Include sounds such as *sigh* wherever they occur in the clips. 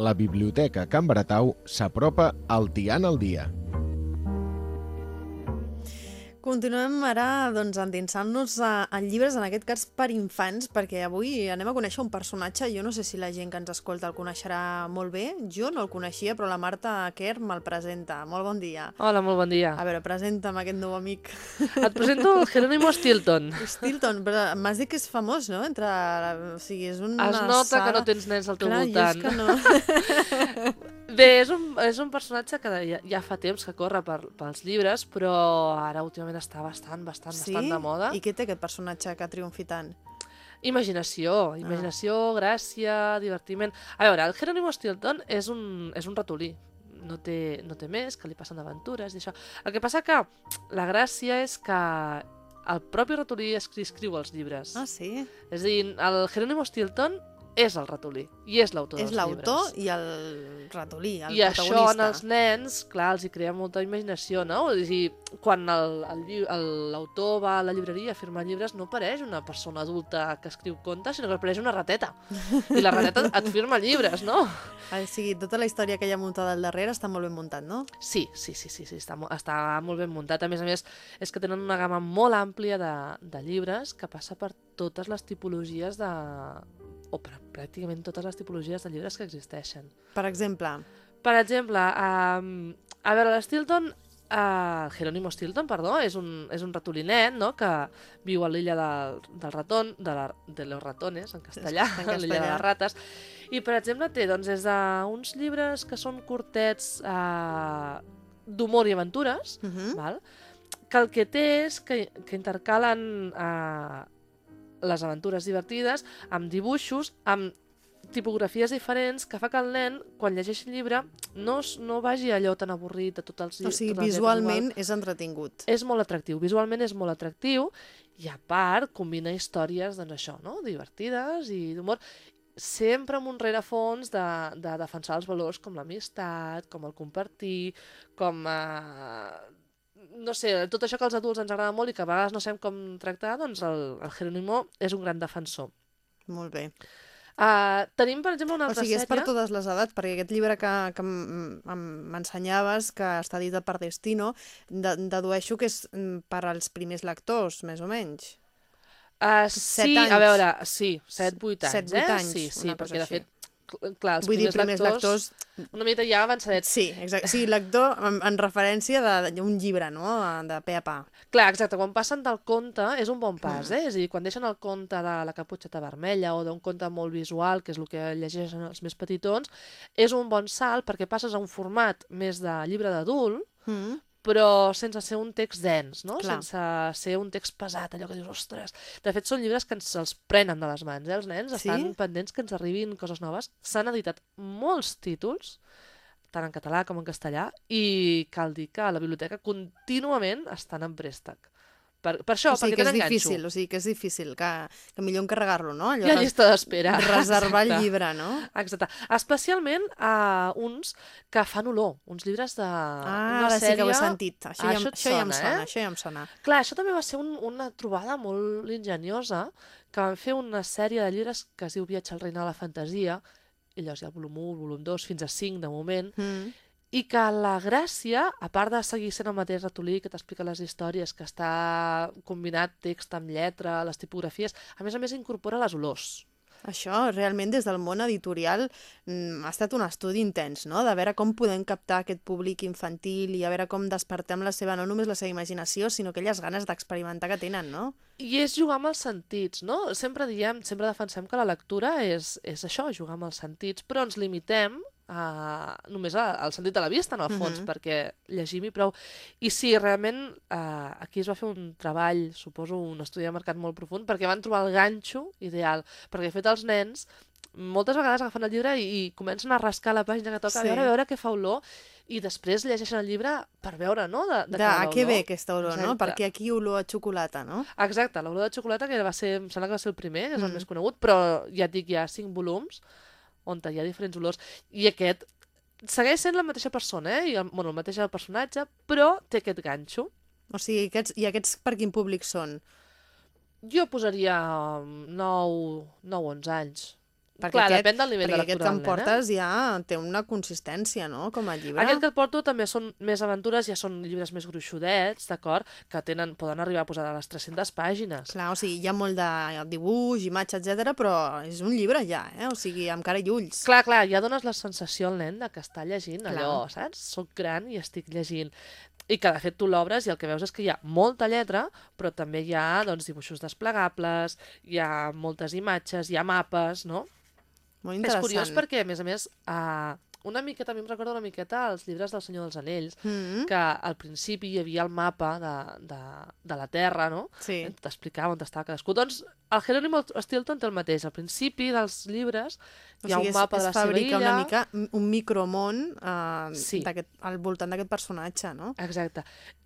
la Biblioteca Can Baratau s'apropa al Tian al dia. Continuem ara doncs, endinsant-nos en llibres, en aquest cas per infants, perquè avui anem a conèixer un personatge, jo no sé si la gent que ens escolta el coneixerà molt bé, jo no el coneixia, però la Marta Kerr me'l presenta. Molt bon dia. Hola, molt bon dia. A veure, presenta'm aquest nou amic. Et presento el Jerónimo Stilton. Stilton, però m'has dit que és famós, no? Entre... O sigui, és una Es nota sala... que no tens nens al teu Clar, voltant. Jo és que no. *laughs* Bé, és un, és un personatge que ja, ja fa temps que corre per, pels llibres, però ara últimament està bastant, bastant, sí? bastant de moda. I què té aquest personatge que triomfi tant? Imaginació, imaginació, gràcia, divertiment... A veure, el Jerónimo Stilton és un, és un ratolí. No té, no té més, que li passen aventures i això. El que passa que la gràcia és que el propi ratolí es- escriu els llibres. Ah, sí? És a dir, el Jerónimo Stilton és el ratolí i és l'autor És dels l'autor llibres. i el ratolí, el I això en protagonista. els nens, clar, els hi crea molta imaginació, no? És a dir, quan l'autor va a la llibreria a firmar llibres no apareix una persona adulta que escriu contes, sinó que apareix una rateta. I la rateta et firma llibres, no? *laughs* O sigui, tota la història que hi ha muntada al darrere està molt ben muntat, no? Sí, sí, sí, sí, sí està, mo- està molt ben muntat. A més a més, és que tenen una gamma molt àmplia de, de llibres que passa per totes les tipologies de... o per pràcticament totes les tipologies de llibres que existeixen. Per exemple, Per exemple, um, a veure, l'Stilton, uh, Jerónimo Stilton, perdó, és un, és un ratolinet, no?, que viu a l'illa del, del ratón, de, la, de los ratones, en castellà, En a *laughs* l'illa de castellà. les rates, i, per exemple, té, doncs, des d'uns llibres que són curtets uh, d'humor i aventures, uh -huh. val? que el que té és que, que intercalen uh, les aventures divertides amb dibuixos, amb tipografies diferents que fa que el nen, quan llegeix el llibre, no, no vagi allò tan avorrit de tots els o sigui, visualment és entretingut. És molt atractiu, visualment és molt atractiu i a part combina històries, doncs això, no? divertides i d'humor, sempre amb un rerefons de, de defensar els valors com l'amistat, com el compartir, com... Eh, no sé, tot això que als adults ens agrada molt i que a vegades no sabem com tractar, doncs el, el Jerónimo és un gran defensor. Molt bé. Uh, tenim, per exemple, una O altra sigui, és per sèrie... totes les edats, perquè aquest llibre que, que m'ensenyaves, que està editat per Destino, de, dedueixo que és mm, per als primers lectors, més o menys. Uh, sí, anys. a veure, sí, 7-8 anys, Set, eh? anys, sí, sí, una cosa perquè de fet, clar, els Vull dir, primers, primers lectors... una mica ja avançadets. Sí, exacte. Sí, lector en, en referència d'un llibre, no?, de pe a pa. Clar, exacte, quan passen del conte és un bon pas, Mm. eh? És a dir, quan deixen el conte de la caputxeta vermella o d'un conte molt visual, que és el que llegeixen els més petitons, és un bon salt perquè passes a un format més de llibre d'adult, Mm. Però sense ser un text dens, no? Clar. Sense ser un text pesat, allò que dius, ostres... De fet, són llibres que ens els prenen de les mans, eh? Els nens Sí? estan pendents que ens arribin coses noves. S'han editat molts títols, tant en català com en castellà, i cal dir que a la biblioteca contínuament estan en préstec. Per, per això, o sigui, perquè que és difícil, o sigui, que és difícil, que, que millor encarregar-lo, no? Ha res- llista d'espera. *laughs* Reservar el Exacte. llibre, no? Exacte. Especialment a uns que fan olor, uns llibres de Ah, una ara sí sèrie... que ho he sentit. Això, ja, Això això ja em sona, sona, eh? això ja em sona. Clar, això també va ser un, una trobada molt enginyosa, que van fer una sèrie de llibres que es diu Viatge al reina de la fantasia, i llavors hi ha el volum 1, el volum 2, fins a 5 de moment, Mm. I que la gràcia, a part de seguir sent el mateix ratolí que t'explica les històries, que està combinat text amb lletra, les tipografies, a més a més incorpora les olors. Això, realment, des del món editorial, mm, ha estat un estudi intens, no?, de veure com podem captar aquest públic infantil i a veure com despertem la seva, no només la seva imaginació, sinó aquelles ganes d'experimentar que tenen, no? I és jugar amb els sentits, no? Sempre diem, sempre defensem que la lectura és, és això, jugar amb els sentits, però ens limitem a, només al sentit de la vista, en el fons, Mhm. perquè llegim i prou. I sí, realment, eh, aquí es va fer un treball, suposo, un estudi de mercat molt profund, perquè van trobar el ganxo ideal. Perquè, de fet, els nens moltes vegades agafen el llibre i, i comencen a rascar la pàgina que toca, Sí. a veure, a veure què fa olor, i després llegeixen el llibre per veure, no?, de, de, De, a què ve aquesta olor, no? Exacte. Perquè aquí olor a xocolata, no? Exacte, l'olor de xocolata, que va ser, em sembla que va ser el primer, és el Mm. més conegut, però ja et dic, hi ha cinc volums on hi ha diferents olors. I aquest segueix sent la mateixa persona, eh? I, el- bueno, el mateix personatge, però té aquest ganxo. O sigui, aquests, i aquests per quin públic són? Jo posaria um, 9, 9 11 anys. Perquè Clar, aquest, depèn del nivell de perquè aquest lectura que em nen, eh? portes ja té una consistència, no?, com a llibre. Aquest que et porto també són més aventures, ja són llibres més gruixudets, d'acord? Que tenen, poden arribar a posar a les 300 pàgines. Clar, o sigui, hi ha molt de dibuix, imatge, etc, però és un llibre ja, eh? O sigui, amb cara i ulls. Clar, clar, ja dones la sensació al nen de que està llegint Clar. allò, saps? Soc gran i estic llegint. I que, de fet, tu l'obres i el que veus és que hi ha molta lletra, però també hi ha doncs, dibuixos desplegables, hi ha moltes imatges, hi ha mapes, no? Molt És interessant. curiós perquè, a més a més, uh, una miqueta, a mi em recorda una miqueta els llibres del Senyor dels Anells, Mm que al principi hi havia el mapa de, de, de la Terra, no? Sí. T'explicava on estava cadascú. Doncs el Jerónimo Stilton té el mateix. Al principi dels llibres O hi ha sigui, un mapa és, de és la seva illa... una mica un micromón eh, Sí. al voltant d'aquest personatge, no? Exacte.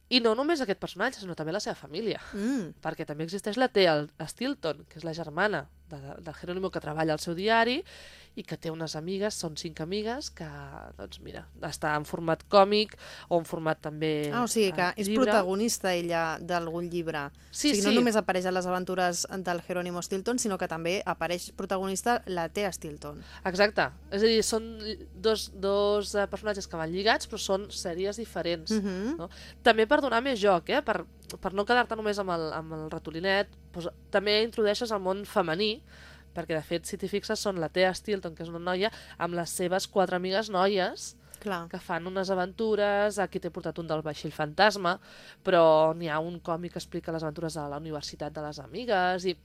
I no només aquest personatge, sinó també la seva família. Mm. Perquè també existeix la Thea Stilton, que és la germana de, del Jerónimo que treballa al seu diari i que té unes amigues, són cinc amigues, que, doncs mira, està en format còmic o en format també Ah, o sigui que eh, és llibre. protagonista ella d'algun llibre. Sí, o sigui, sí. no només apareix a les aventures del Jerónimo Stilton, sinó que també apareix protagonista la Thea Stilton. Exacte. És a dir, són dos, dos eh, personatges que van lligats, però són sèries diferents. Mm -hmm. no? També per donar més joc, eh? per, per no quedar-te només amb el, amb el ratolinet, doncs, també introdueixes el món femení, perquè de fet, si t'hi fixes, són la Thea Stilton, que és una noia, amb les seves quatre amigues noies, Clar. que fan unes aventures, aquí t'he portat un del vaixell fantasma, però n'hi ha un còmic que explica les aventures de la Universitat de les Amigues, i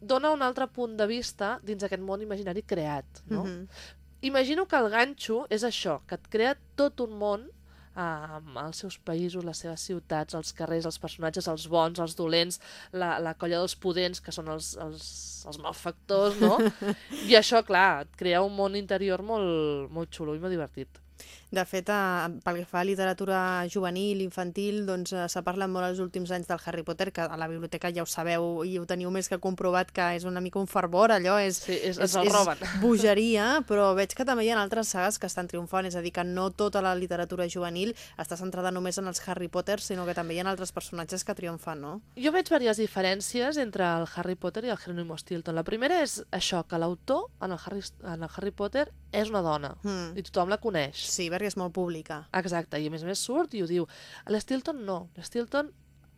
dona un altre punt de vista dins aquest món imaginari creat, no? Mm -hmm. Imagino que el ganxo és això, que et crea tot un món eh, amb els seus països, les seves ciutats, els carrers, els personatges, els bons, els dolents, la, la colla dels pudents, que són els, els, els malfactors, no? *laughs* I això, clar, et crea un món interior molt, molt xulo i molt divertit. De fet, eh, pel que fa a literatura juvenil, infantil, doncs eh, s'ha parlat molt els últims anys del Harry Potter, que a la biblioteca ja ho sabeu i ho teniu més que comprovat, que és una mica un fervor, allò és, Sí, és, ens el roben. *laughs* bogeria, però veig que també hi ha altres sagues que estan triomfant, és a dir, que no tota la literatura juvenil està centrada només en els Harry Potter, sinó que també hi ha altres personatges que triomfan, no? Jo veig diverses diferències entre el Harry Potter i el Jerónimo Stilton. La primera és això, que l'autor en, el Harry, en el Harry Potter és una dona Mm. i tothom la coneix. Sí, perquè és molt pública. Exacte, i a més a més surt i ho diu. A l'Stilton no. L'Stilton,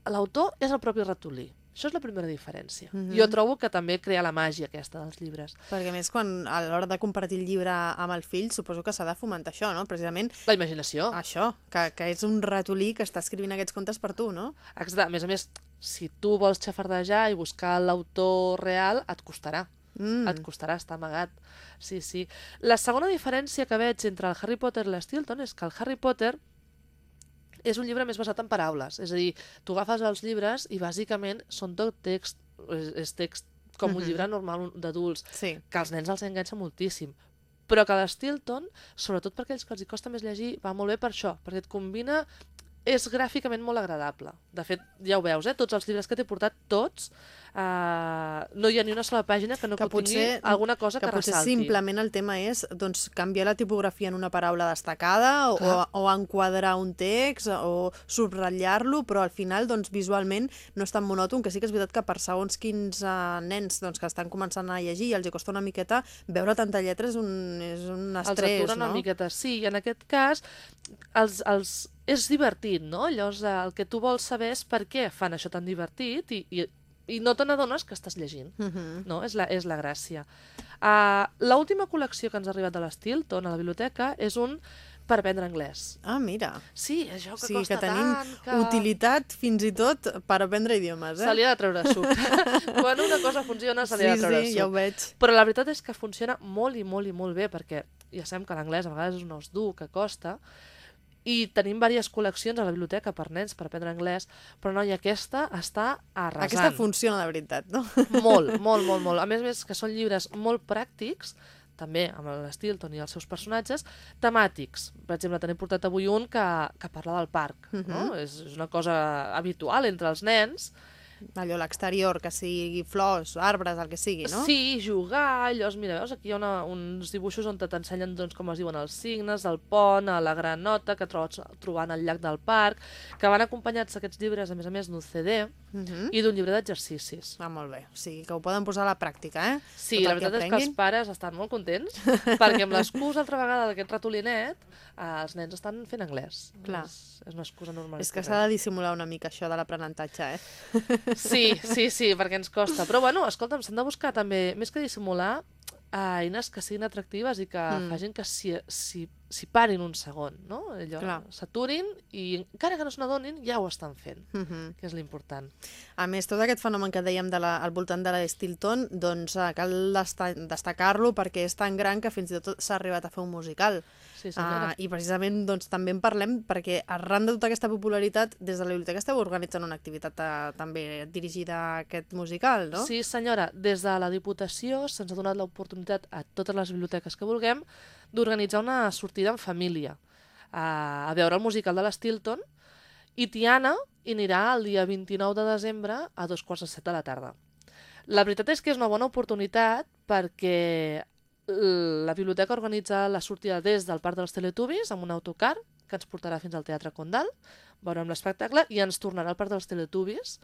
l'autor és el propi ratolí. Això és la primera diferència. Mhm. Jo trobo que també crea la màgia aquesta dels llibres. Perquè a més, quan a l'hora de compartir el llibre amb el fill, suposo que s'ha de fomentar això, no? Precisament La imaginació. això, que, que és un ratolí que està escrivint aquests contes per tu, no? Exacte. A més a més, si tu vols xafardejar i buscar l'autor real, et costarà. Mm. Et costarà estar amagat. Sí, sí. La segona diferència que veig entre el Harry Potter i l'Stilton és que el Harry Potter és un llibre més basat en paraules. És a dir, tu agafes els llibres i bàsicament són tot text, és, és text com un Mhm. llibre normal d'adults, Sí. que als nens els enganxa moltíssim. Però que l'Stilton, sobretot per aquells que els hi costa més llegir, va molt bé per això, perquè et combina és gràficament molt agradable. De fet, ja ho veus, eh? Tots els llibres que t'he portat, tots, eh, no hi ha ni una sola pàgina que no Que contingui potser- alguna cosa que, que potser ressalti. simplement el tema és doncs, canviar la tipografia en una paraula destacada o, Clar. o enquadrar un text o subratllar-lo, però al final doncs, visualment no és tan monòton, que sí que és veritat que per segons quins uh, nens doncs, que estan començant a llegir i els hi costa una miqueta, veure tanta lletra és un, és un els estrès, atura una no? miqueta. Sí, i en aquest cas els, els... és divertit, no? Llavors, el que tu vols saber és per què fan això tan divertit i, i, i no te n'adones que estàs llegint. Uh -huh. No? És la, és la gràcia. Uh, L'última col·lecció que ens ha arribat de l'Stilton a la biblioteca és un per aprendre anglès. Ah, mira. Sí, això que sigui costa que tenim tant, que... utilitat fins i tot per aprendre idiomes, eh? Se li ha de treure suc. *laughs* Quan una cosa funciona, se li ha de sí, treure sí, suc. ja ho veig. Però la veritat és que funciona molt i molt i molt bé, perquè ja sabem que l'anglès a vegades és un os dur, que costa, i tenim diverses col·leccions a la biblioteca per nens per aprendre anglès, però no, i aquesta està arrasant. Aquesta funciona de veritat, no? *laughs* Molt, molt, molt, molt. A més a més, que són llibres molt pràctics, també amb l'Stilton i els seus personatges, temàtics. Per exemple, t'he portat avui un que, que parla del parc. no? Mhm. és, és una cosa habitual entre els nens allò l'exterior, que sigui flors, arbres, el que sigui, no? Sí, jugar, allò, mira, veus, aquí hi ha una, uns dibuixos on t'ensenyen doncs, com es diuen els signes, el pont, a la granota, que trobes trobant al llac del parc, que van acompanyats aquests llibres, a més a més, d'un CD Uh -huh. i d'un llibre d'exercicis. Ah, molt bé. O sigui, que ho poden posar a la pràctica, eh? Sí, Tot la veritat és que els pares estan molt contents, perquè amb l'excusa altra vegada d'aquest ratolinet, eh, els nens estan fent anglès. Clar. És, és una excusa normal. És que s'ha de dissimular una mica això de l'aprenentatge, eh? *laughs* Sí, sí, sí, perquè ens costa. Però bueno, escolta'm, s'han de buscar també, més que dissimular, eh, eines que siguin atractives i que Mm. mm. facin que s'hi si, si parin un segon, no? Allò, s'aturin i encara que no se n'adonin, ja ho estan fent, Uh -huh. que és l'important. A més, tot aquest fenomen que dèiem de la, al voltant de la Stilton, doncs eh, cal desta destacar-lo perquè és tan gran que fins i tot s'ha arribat a fer un musical. Sí, senyora. Uh, I precisament doncs, també en parlem perquè arran de tota aquesta popularitat, des de la biblioteca esteu organitzant una activitat uh, també dirigida a aquest musical, no? Sí, senyora, des de la Diputació se'ns ha donat l'oportunitat a totes les biblioteques que vulguem d'organitzar una sortida en família a, a veure el musical de l'Stilton i Tiana hi anirà el dia 29 de desembre a dos quarts de set de la tarda. La veritat és que és una bona oportunitat perquè la biblioteca organitza la sortida des del Parc dels Teletubbies amb un autocar que ens portarà fins al Teatre Condal, veurem l'espectacle i ens tornarà al Parc dels Teletubbies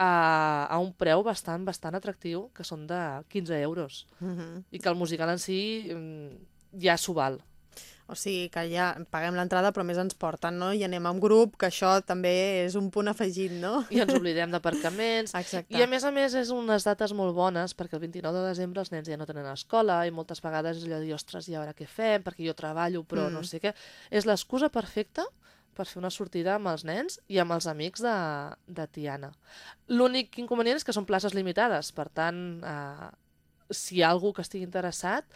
a, a un preu bastant, bastant atractiu, que són de 15 euros. Uh -huh. I que el musical en si mm, ja s'ho val. O sigui que ja paguem l'entrada però més ens porten, no? I anem en grup, que això també és un punt afegit, no? I ens oblidem d'aparcaments. *laughs* Exacte. I a més a més és unes dates molt bones perquè el 29 de desembre els nens ja no tenen escola i moltes vegades és allò de dir, ostres, i ara què fem? Perquè jo treballo però Mm. no sé què. És l'excusa perfecta per fer una sortida amb els nens i amb els amics de, de Tiana. L'únic inconvenient és que són places limitades, per tant, eh, si hi ha algú que estigui interessat,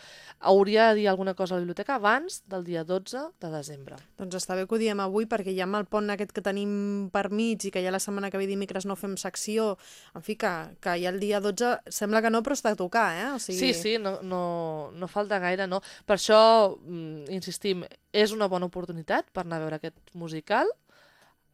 hauria de dir alguna cosa a la biblioteca abans del dia 12 de desembre. Doncs està bé que ho diem avui perquè ja amb el pont aquest que tenim per mig i que ja la setmana que ve dimecres no fem secció, en fi, que, que ja el dia 12 sembla que no, però està a tocar, eh? O sigui... Sí, sí, no, no, no falta gaire, no. Per això, mm, insistim, és una bona oportunitat per anar a veure aquest musical.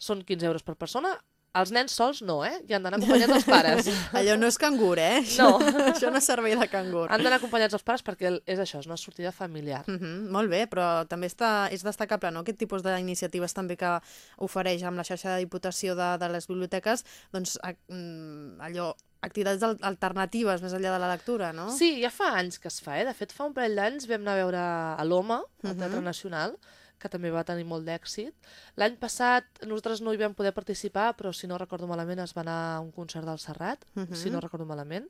Són 15 euros per persona. Els nens sols no, eh? I han d'anar acompanyats els pares. *laughs* Allò no és cangur, eh? *laughs* No. *laughs* Això no és servei de cangur. Han d'anar acompanyats els pares perquè és això, és una sortida familiar. Mm -hmm, molt bé, però també està, és destacable no? aquest tipus d'iniciatives també que ofereix amb la xarxa de diputació de, de les biblioteques, doncs a, mm, allò, activitats al- alternatives més enllà de la lectura, no? Sí, ja fa anys que es fa, eh? De fet, fa un parell d'anys vam anar a veure a l'Home, al Mhm. Teatre Nacional, que també va tenir molt d'èxit. L'any passat nosaltres no hi vam poder participar, però si no recordo malament es va anar a un concert del Serrat, Mhm. si no recordo malament,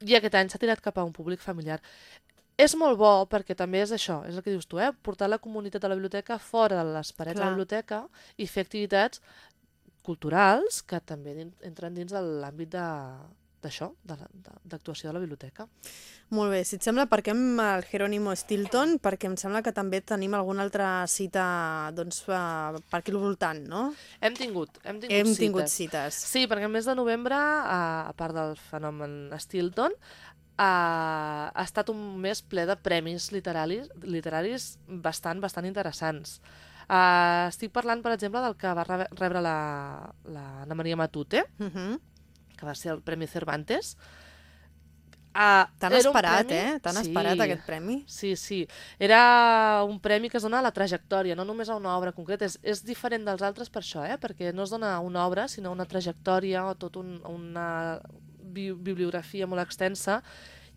i aquest any s'ha tirat cap a un públic familiar. És molt bo perquè també és això, és el que dius tu, eh? portar la comunitat de la biblioteca fora de les parets de Clar. la biblioteca i fer activitats culturals que també entren dins de l'àmbit de d'això, de la- de- d'actuació de la biblioteca. Molt bé, si et sembla, parquem el Jerónimo Stilton, perquè em sembla que també tenim alguna altra cita doncs, eh, per aquí al voltant, no? Hem tingut, hem tingut Hem cites. tingut cites. Sí, perquè el mes de novembre, a, a part del fenomen Stilton, ha, ha estat un mes ple de premis literaris, literaris bastant, bastant interessants. Uh, estic parlant, per exemple, del que va rebre la, la Ana Maria Matute, Uh -huh. Que va ser el Premi Cervantes. Uh, Tan esperat, premi- eh? Tan Sí. esperat aquest premi. Sí, sí. Era un premi que es dona a la trajectòria, no només a una obra concreta. És, és diferent dels altres per això, eh? perquè no es dona a una obra, sinó a una trajectòria o tot un, una bi bibliografia molt extensa,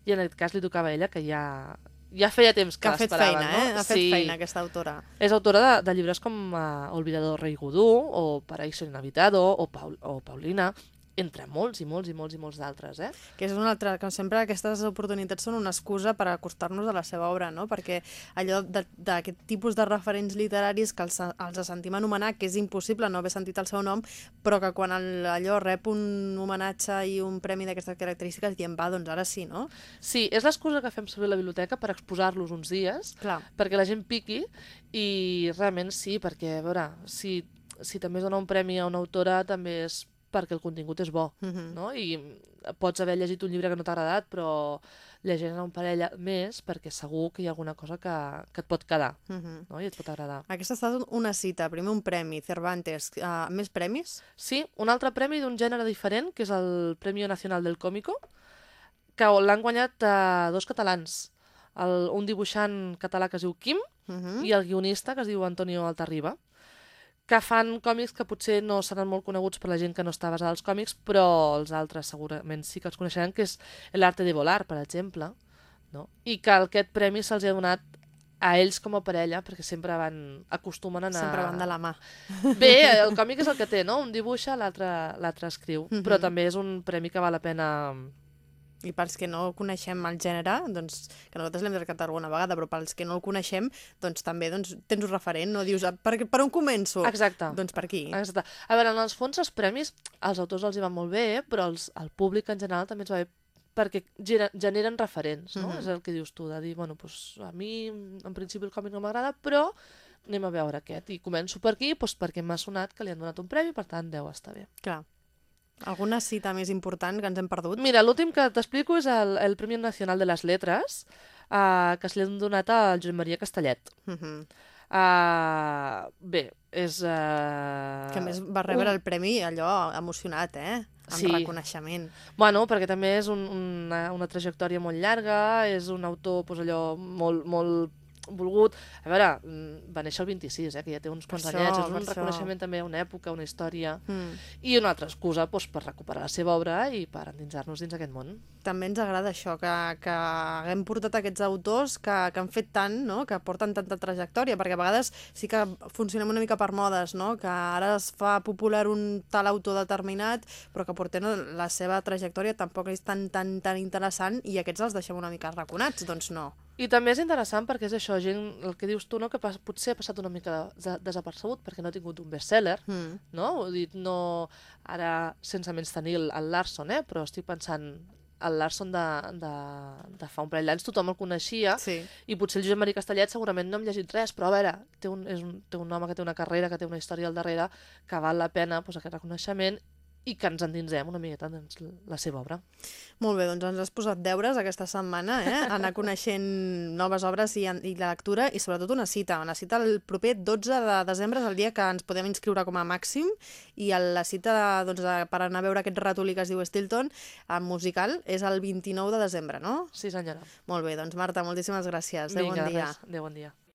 i en aquest cas li tocava a ella, que ja, ja feia temps que, Que ha fet feina, eh? no? Ha fet sí. feina aquesta autora. És autora de, de llibres com uh, Olvidado Rei Godú, o Paraíso Inhabitado, o, Paul, o Paulina, entre molts i molts i molts i molts d'altres, eh? Que és una altra, que sempre aquestes oportunitats són una excusa per acostar-nos a la seva obra, no? Perquè allò de- d'aquest tipus de referents literaris que els, els sentim anomenar, que és impossible no haver sentit el seu nom, però que quan el, allò rep un homenatge i un premi d'aquestes característiques diem, va, doncs ara sí, no? Sí, és l'excusa que fem servir a la biblioteca per exposar-los uns dies, Clar. perquè la gent piqui i realment sí, perquè a veure, si, si també es dona un premi a una autora també és perquè el contingut és bo, Mhm. no? I pots haver llegit un llibre que no t'ha agradat, però llegint un parell més perquè segur que hi ha alguna cosa que, que et pot quedar, Mhm. no? I et pot agradar. Aquesta ha estat una cita, primer un premi, Cervantes. Uh, més premis? Sí, un altre premi d'un gènere diferent, que és el Premi Nacional del Còmico, que l'han guanyat uh, dos catalans. El, un dibuixant català que es diu Quim Uh -huh. i el guionista que es diu Antonio Altarriba, que fan còmics que potser no seran molt coneguts per la gent que no està basada als còmics, però els altres segurament sí que els coneixeran, que és l'arte de volar, per exemple, no? i que aquest premi se'ls ha donat a ells com a parella, perquè sempre van, acostumen a anar... Sempre van de la mà. Bé, el còmic és el que té, no? Un dibuixa, l'altre escriu. Mhm. Però també és un premi que val la pena... I pels que no coneixem el gènere, doncs, que nosaltres l'hem tractat alguna vegada, però pels que no el coneixem, doncs també doncs, tens un referent, no? Dius, "Ah, per, per on començo? Exacte. Doncs per aquí. Exacte. A veure, en els fons els premis, als autors els hi van molt bé, però els, al públic en general també ens va bé perquè generen referents, no? Mhm. És el que dius tu, de dir, bueno, doncs a mi en principi el còmic no m'agrada, però anem a veure aquest. I començo per aquí doncs perquè m'ha sonat que li han donat un premi, per tant deu estar bé. Clar. Alguna cita més important que ens hem perdut? Mira, l'últim que t'explico és el, el Premi Nacional de les Letres, uh, que se li han donat al Josep Maria Castellet. Uh -huh. Uh, bé, és... Uh, Que a més va rebre el premi allò emocionat, eh? Amb Sí. reconeixement. Bueno, perquè també és un, una, una trajectòria molt llarga, és un autor pues, allò molt, molt volgut. A veure, mm, va néixer el 26, eh, que ja té uns quants això, anyets, és un això. reconeixement també a una època, una història, Mm. i una altra excusa pues, per recuperar la seva obra i per endinsar-nos dins aquest món. També ens agrada això, que, que haguem portat aquests autors que, que han fet tant, no? que porten tanta trajectòria, perquè a vegades sí que funcionem una mica per modes, no? que ara es fa popular un tal autor determinat, però que porten la seva trajectòria tampoc és tan, tan, tan interessant i aquests els deixem una mica raconats, doncs no. I també és interessant perquè és això, gent, el que dius tu, no? que pas, potser ha passat una mica de, desapercebut perquè no ha tingut un bestseller, Mm. no? Vull dir, no... Ara, sense menys tenir el, el Larson, eh? Però estic pensant el Larson de, de, de fa un parell d'anys tothom el coneixia Sí. i potser el Josep Maria Castellet segurament no hem llegit res, però a veure, té un, és un, té un home que té una carrera, que té una història al darrere, que val la pena doncs, aquest reconeixement i que ens endinsem una miqueta dins la seva obra. Molt bé, doncs ens has posat deures aquesta setmana, eh? *laughs* anar coneixent noves obres i, i la lectura i sobretot una cita. Una cita el proper 12 de desembre és el dia que ens podem inscriure com a màxim i la cita doncs, de, per anar a veure aquest ratolí que es diu Stilton, en musical, és el 29 de desembre, no? Sí, senyora. Molt bé, doncs Marta, moltíssimes gràcies. Adéu, bon dia. res. Adéu, bon dia.